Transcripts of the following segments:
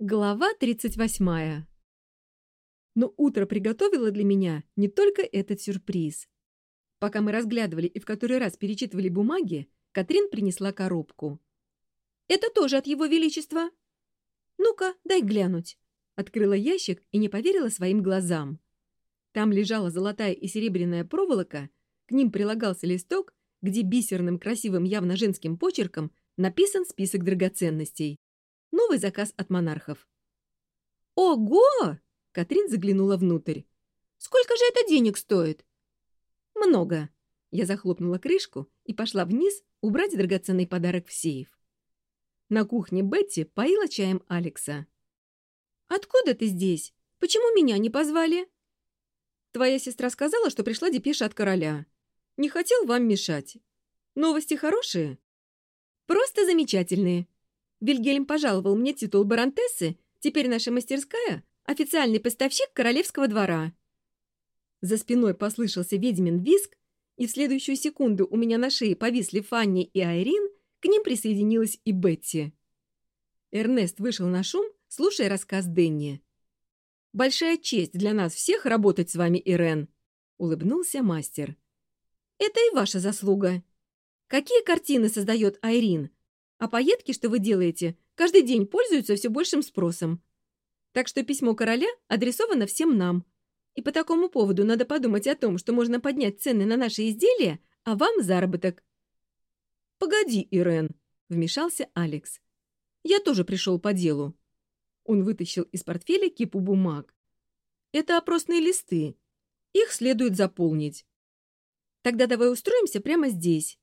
Глава 38. Но утро приготовило для меня не только этот сюрприз. Пока мы разглядывали и в который раз перечитывали бумаги, Катрин принесла коробку. «Это тоже от Его Величества?» «Ну-ка, дай глянуть». Открыла ящик и не поверила своим глазам. Там лежала золотая и серебряная проволока, к ним прилагался листок, где бисерным красивым явно женским почерком написан список драгоценностей. Новый заказ от монархов. «Ого!» — Катрин заглянула внутрь. «Сколько же это денег стоит?» «Много». Я захлопнула крышку и пошла вниз убрать драгоценный подарок в сейф. На кухне Бетти поила чаем Алекса. «Откуда ты здесь? Почему меня не позвали?» «Твоя сестра сказала, что пришла депеша от короля. Не хотел вам мешать. Новости хорошие?» «Просто замечательные. Вильгельм пожаловал мне титул баронтессы, теперь наша мастерская — официальный поставщик королевского двора». За спиной послышался ведьмин виск, и в следующую секунду у меня на шее повисли Фанни и Айрин, к ним присоединилась и Бетти. Эрнест вышел на шум, слушая рассказ Денни. «Большая честь для нас всех работать с вами, Ирен», — улыбнулся мастер. «Это и ваша заслуга. Какие картины создает Айрин? А поетки, что вы делаете, каждый день пользуются все большим спросом. Так что письмо короля адресовано всем нам. И по такому поводу надо подумать о том, что можно поднять цены на наши изделия, а вам заработок. «Погоди, Ирен», — вмешался Алекс. «Я тоже пришел по делу». Он вытащил из портфеля кипу бумаг. «Это опросные листы. Их следует заполнить. Тогда давай устроимся прямо здесь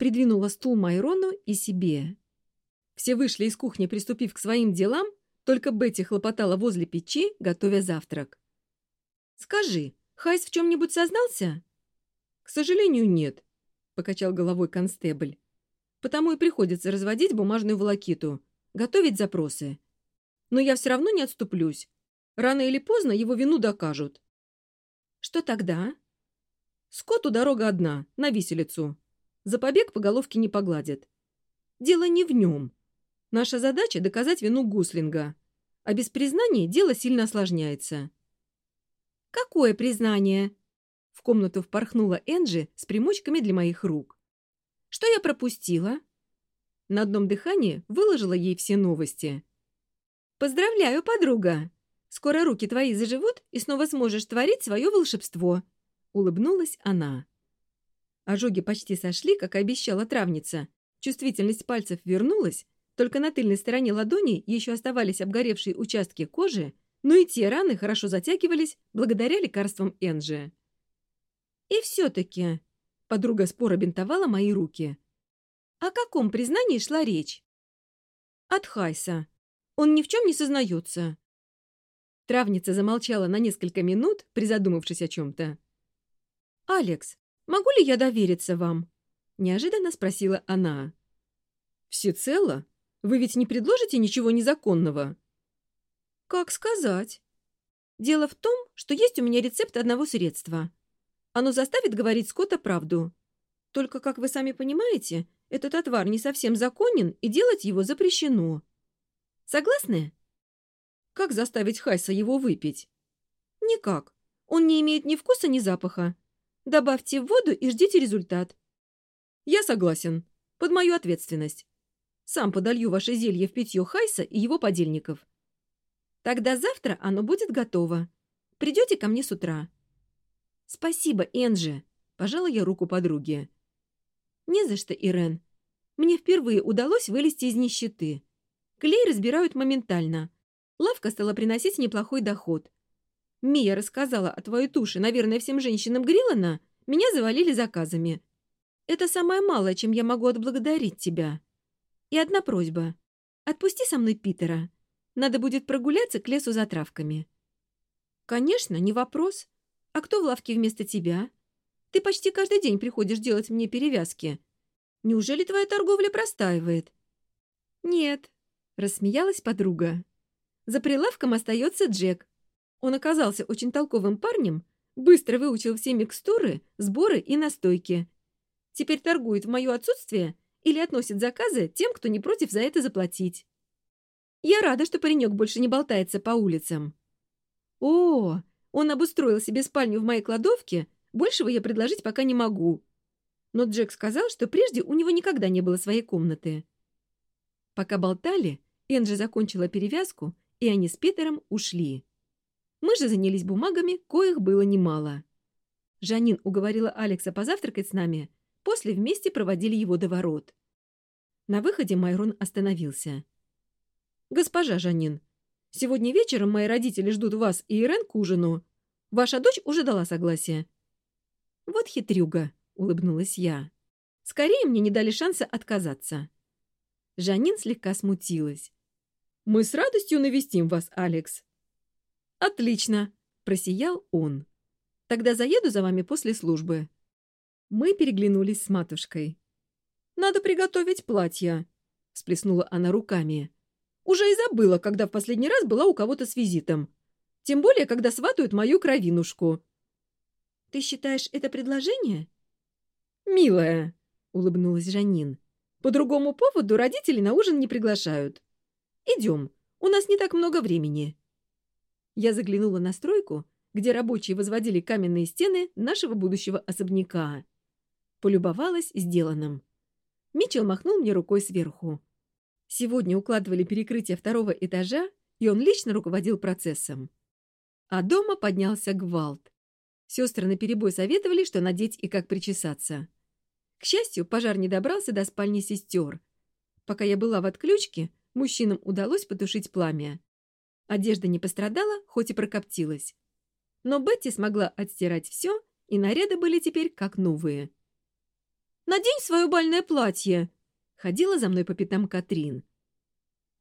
придвинула стул Майрону и себе. Все вышли из кухни, приступив к своим делам, только Бетти хлопотала возле печи, готовя завтрак. «Скажи, Хайс в чем-нибудь сознался?» «К сожалению, нет», — покачал головой констебль. «Потому и приходится разводить бумажную волокиту, готовить запросы. Но я все равно не отступлюсь. Рано или поздно его вину докажут». «Что тогда?» «Скоту дорога одна, на виселицу», за побег по головке не погладят. Дело не в нем. Наша задача — доказать вину Гуслинга. А без признания дело сильно осложняется. «Какое признание?» В комнату впорхнула Энджи с примочками для моих рук. «Что я пропустила?» На одном дыхании выложила ей все новости. «Поздравляю, подруга! Скоро руки твои заживут, и снова сможешь творить свое волшебство!» Улыбнулась она ожоги почти сошли, как и обещала травница. Чувствительность пальцев вернулась, только на тыльной стороне ладони еще оставались обгоревшие участки кожи, но и те раны хорошо затягивались благодаря лекарствам Энджи. «И все-таки...» — подруга спора бинтовала мои руки. «О каком признании шла речь?» «От Хайса. Он ни в чем не сознается». Травница замолчала на несколько минут, призадумавшись о чем-то. «Алекс, Могу ли я довериться вам?» — неожиданно спросила она. «Всецело? Вы ведь не предложите ничего незаконного?» «Как сказать? Дело в том, что есть у меня рецепт одного средства. Оно заставит говорить Скотта правду. Только, как вы сами понимаете, этот отвар не совсем законен, и делать его запрещено. Согласны?» «Как заставить Хайса его выпить?» «Никак. Он не имеет ни вкуса, ни запаха. Добавьте в воду и ждите результат. Я согласен. Под мою ответственность. Сам подолью ваше зелье в питье Хайса и его подельников. Тогда завтра оно будет готово. Придете ко мне с утра. Спасибо, Энджи. Пожала я руку подруге. Не за что, Ирен. Мне впервые удалось вылезти из нищеты. Клей разбирают моментально. Лавка стала приносить неплохой доход. Мия рассказала о твоей туше, наверное, всем женщинам Гриллана, меня завалили заказами. Это самое малое, чем я могу отблагодарить тебя. И одна просьба. Отпусти со мной Питера. Надо будет прогуляться к лесу за травками. Конечно, не вопрос. А кто в лавке вместо тебя? Ты почти каждый день приходишь делать мне перевязки. Неужели твоя торговля простаивает? Нет, рассмеялась подруга. За прилавком остается Джек, он оказался очень толковым парнем, быстро выучил все микстуры, сборы и настойки. Теперь торгует в мое отсутствие или относит заказы тем, кто не против за это заплатить. Я рада, что паренек больше не болтается по улицам. О, он обустроил себе спальню в моей кладовке, большего я предложить пока не могу. Но Джек сказал, что прежде у него никогда не было своей комнаты. Пока болтали, Энджи закончила перевязку, и они с Питером ушли. Мы же занялись бумагами, коих было немало. Жанин уговорила Алекса позавтракать с нами, после вместе проводили его до ворот. На выходе Майрон остановился. «Госпожа Жанин, сегодня вечером мои родители ждут вас и Ирен к ужину. Ваша дочь уже дала согласие». «Вот хитрюга», — улыбнулась я. «Скорее мне не дали шанса отказаться». Жанин слегка смутилась. «Мы с «Отлично!» – просиял он. «Тогда заеду за вами после службы». Мы переглянулись с матушкой. «Надо приготовить платья», – всплеснула она руками. «Уже и забыла, когда в последний раз была у кого-то с визитом. Тем более, когда сватают мою кровинушку». «Ты считаешь это предложение?» «Милая», — улыбнулась Жанин. «По другому поводу родители на ужин не приглашают. Идем, у нас не так много времени». Я заглянула на стройку, где рабочие возводили каменные стены нашего будущего особняка. Полюбовалась сделанным. Митчелл махнул мне рукой сверху. Сегодня укладывали перекрытие второго этажа, и он лично руководил процессом. А дома поднялся гвалт. Сестры наперебой советовали, что надеть и как причесаться. К счастью, пожар не добрался до спальни сестер. Пока я была в отключке, мужчинам удалось потушить пламя одежда не пострадала, хоть и прокоптилась. Но Бетти смогла отстирать все, и наряды были теперь как новые. «Надень свое бальное платье!» — ходила за мной по пятам Катрин.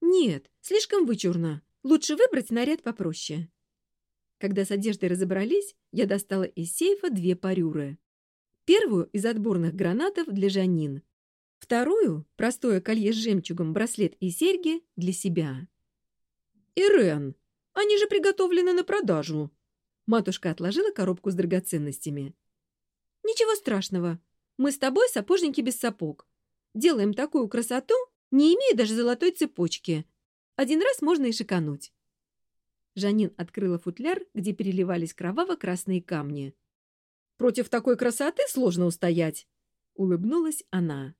«Нет, слишком вычурно. Лучше выбрать наряд попроще». Когда с одеждой разобрались, я достала из сейфа две парюры. Первую из отборных гранатов для Жанин. Вторую — простое колье с жемчугом, браслет и серьги для себя. «Ирен, они же приготовлены на продажу!» Матушка отложила коробку с драгоценностями. «Ничего страшного. Мы с тобой сапожники без сапог. Делаем такую красоту, не имея даже золотой цепочки. Один раз можно и шикануть». Жанин открыла футляр, где переливались кроваво-красные камни. «Против такой красоты сложно устоять!» — улыбнулась она.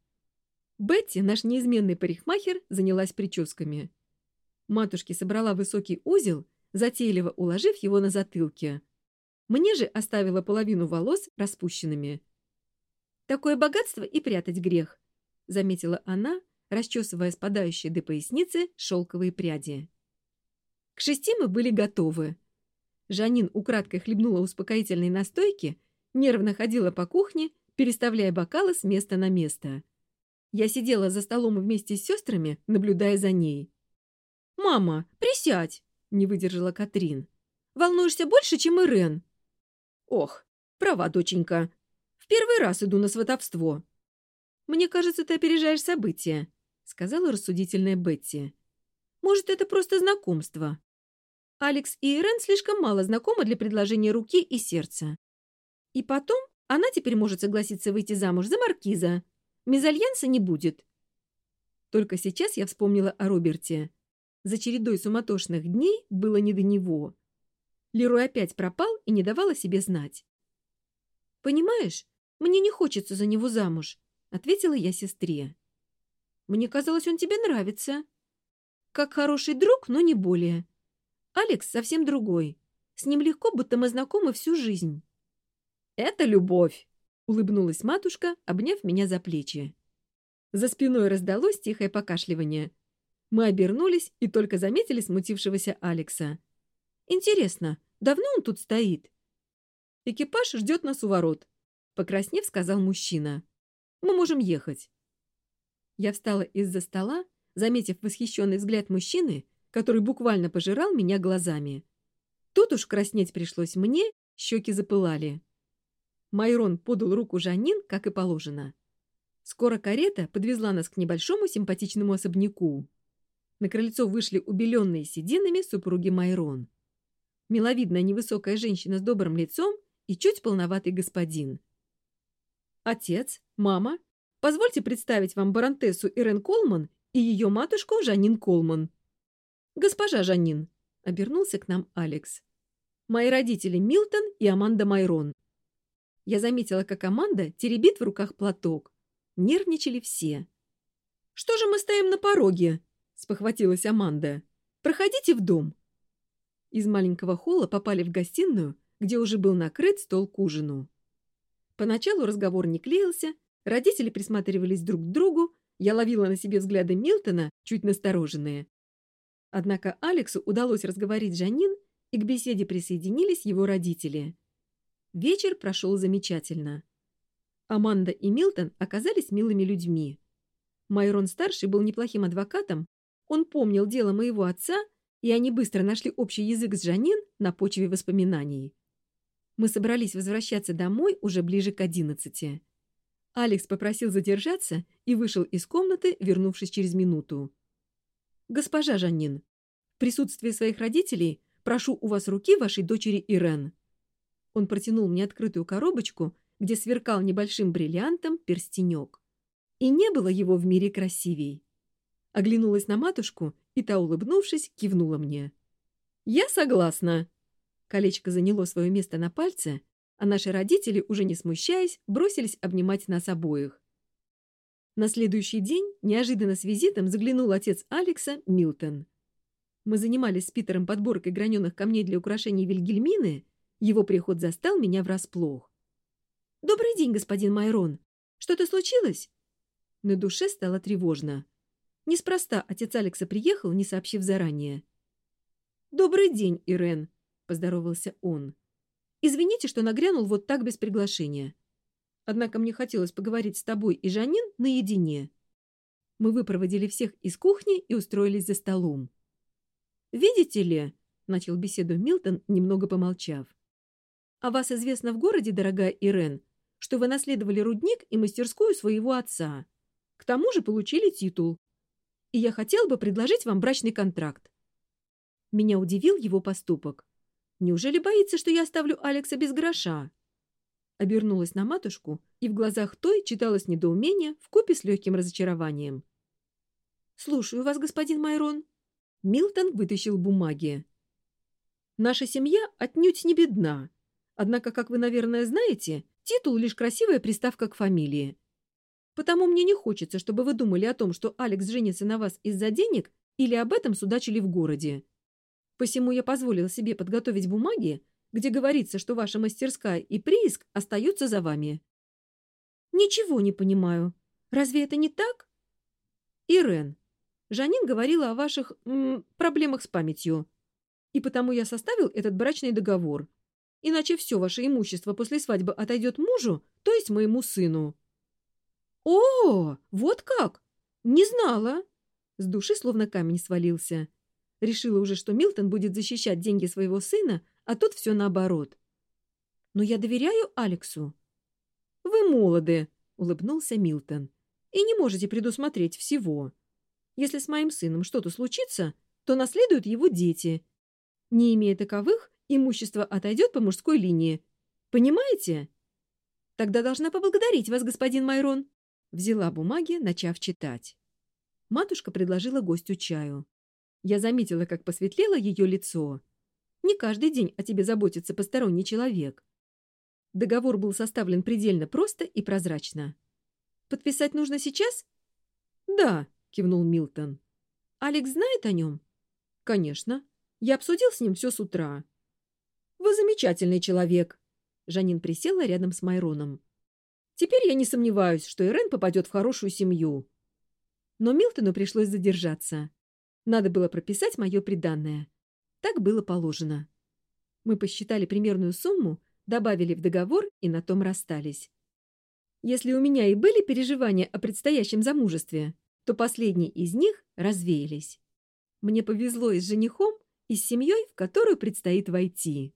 Бетти, наш неизменный парикмахер, занялась прическами. Матушке собрала высокий узел, затейливо уложив его на затылке. Мне же оставила половину волос распущенными. Такое богатство и прятать грех, — заметила она, расчесывая спадающие до поясницы шелковые пряди. К шести мы были готовы. Жанин украдкой хлебнула успокоительной настойки, нервно ходила по кухне, переставляя бокалы с места на место. Я сидела за столом вместе с сестрами, наблюдая за ней. «Мама, присядь!» — не выдержала Катрин. «Волнуешься больше, чем Ирен?» «Ох, права, доченька!» Первый раз иду на сватовство. Мне кажется, ты опережаешь события, сказала рассудительная Бетти. Может, это просто знакомство. Алекс и Ирен слишком мало знакомы для предложения руки и сердца. И потом она теперь может согласиться выйти замуж за маркиза. Мезальянса не будет. Только сейчас я вспомнила о Роберте. За чередой суматошных дней было не до него. Лерой опять пропал и не давал о себе знать. «Понимаешь, мне не хочется за него замуж», — ответила я сестре. «Мне казалось, он тебе нравится. Как хороший друг, но не более. Алекс совсем другой. С ним легко, будто мы знакомы всю жизнь». «Это любовь», — улыбнулась матушка, обняв меня за плечи. За спиной раздалось тихое покашливание. Мы обернулись и только заметили смутившегося Алекса. «Интересно, давно он тут стоит?» «Экипаж ждет нас у ворот», Покраснев, сказал мужчина. «Мы можем ехать». Я встала из-за стола, заметив восхищенный взгляд мужчины, который буквально пожирал меня глазами. Тут уж краснеть пришлось мне, щеки запылали. Майрон подал руку Жанин, как и положено. Скоро карета подвезла нас к небольшому симпатичному особняку. На На Накрыльцо вышли убеленные сединами супруги Майрон. Миловидная невысокая женщина с добрым лицом и чуть полноватый господин. «Отец, мама, позвольте представить вам баронтессу Ирен Колман и ее матушку Жанин Колман». «Госпожа Жанин», — обернулся к нам Алекс. «Мои родители Милтон и Аманда Майрон». Я заметила, как Аманда теребит в руках платок. Нервничали все. «Что же мы стоим на пороге?» спохватилась Аманда. «Проходите в дом!» Из маленького холла попали в гостиную, где уже был накрыт стол к ужину. Поначалу разговор не клеился, родители присматривались друг к другу, я ловила на себе взгляды Милтона, чуть настороженные. Однако Алексу удалось разговорить Жанин, и к беседе присоединились его родители. Вечер прошел замечательно. Аманда и Милтон оказались милыми людьми. Майрон-старший был неплохим адвокатом он помнил дело моего отца, и они быстро нашли общий язык с Жанин на почве воспоминаний. Мы собрались возвращаться домой уже ближе к одиннадцати. Алекс попросил задержаться и вышел из комнаты, вернувшись через минуту. «Госпожа Жанин, в присутствии своих родителей прошу у вас руки вашей дочери Ирен». Он протянул мне открытую коробочку, где сверкал небольшим бриллиантом перстенек. И не было его в мире красивей. Оглянулась на матушку, и та, улыбнувшись, кивнула мне. «Я согласна». Колечко заняло свое место на пальце, а наши родители, уже не смущаясь, бросились обнимать нас обоих. На следующий день неожиданно с визитом заглянул отец Алекса, Милтон. Мы занимались с Питером подборкой граненых камней для украшений Вильгельмины, его приход застал меня врасплох. «Добрый день, господин Майрон. Что-то случилось?» На душе стало тревожно. Неспроста отец Алекса приехал, не сообщив заранее. «Добрый день, Ирен», — поздоровался он. «Извините, что нагрянул вот так без приглашения. Однако мне хотелось поговорить с тобой и Жанин наедине». Мы выпроводили всех из кухни и устроились за столом. «Видите ли», — начал беседу Милтон, немного помолчав, А вас известно в городе, дорогая Ирен, что вы наследовали рудник и мастерскую своего отца. К тому же получили титул и я хотел бы предложить вам брачный контракт». Меня удивил его поступок. «Неужели боится, что я оставлю Алекса без гроша?» Обернулась на матушку, и в глазах той читалось недоумение вкупе с легким разочарованием. «Слушаю вас, господин Майрон». Милтон вытащил бумаги. «Наша семья отнюдь не бедна. Однако, как вы, наверное, знаете, титул — лишь красивая приставка к фамилии. Потому мне не хочется, чтобы вы думали о том, что Алекс женится на вас из-за денег или об этом судачили в городе. Посему я позволил себе подготовить бумаги, где говорится, что ваша мастерская и прииск остаются за вами. Ничего не понимаю. Разве это не так? Ирен, Жанин говорила о ваших м, проблемах с памятью. И потому я составил этот брачный договор. Иначе все ваше имущество после свадьбы отойдет мужу, то есть моему сыну. О, вот как! Не знала. С души словно камень свалился. Решила уже, что Милтон будет защищать деньги своего сына, а тут все наоборот. Но я доверяю Алексу. Вы молоды, улыбнулся Милтон, и не можете предусмотреть всего. Если с моим сыном что-то случится, то наследуют его дети. Не имея таковых, имущество отойдет по мужской линии. Понимаете? Тогда должна поблагодарить вас, господин Майрон. взяла бумаги, начав читать. Матушка предложила гостю чаю. Я заметила, как посветлело ее лицо. Не каждый день о тебе заботится посторонний человек. Договор был составлен предельно просто и прозрачно. «Подписать нужно сейчас?» «Да», — кивнул Милтон. «Алекс знает о нем?» «Конечно. Я обсудил с ним все с утра». «Вы замечательный человек!» Жанин присела рядом с Майроном. Теперь я не сомневаюсь, что Ирен попадет в хорошую семью. Но Милтону пришлось задержаться. Надо было прописать мое приданное. Так было положено. Мы посчитали примерную сумму, добавили в договор и на том расстались. Если у меня и были переживания о предстоящем замужестве, то последние из них развеялись. Мне повезло и с женихом, и с семьей, в которую предстоит войти.